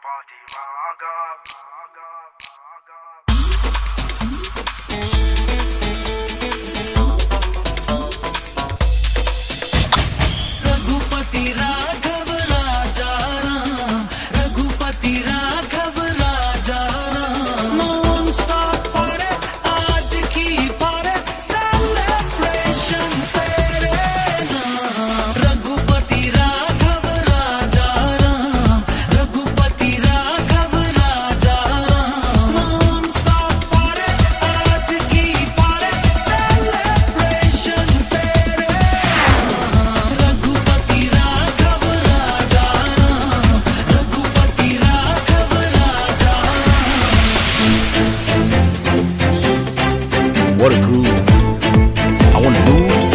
party rock up. What a groove. I wanna move.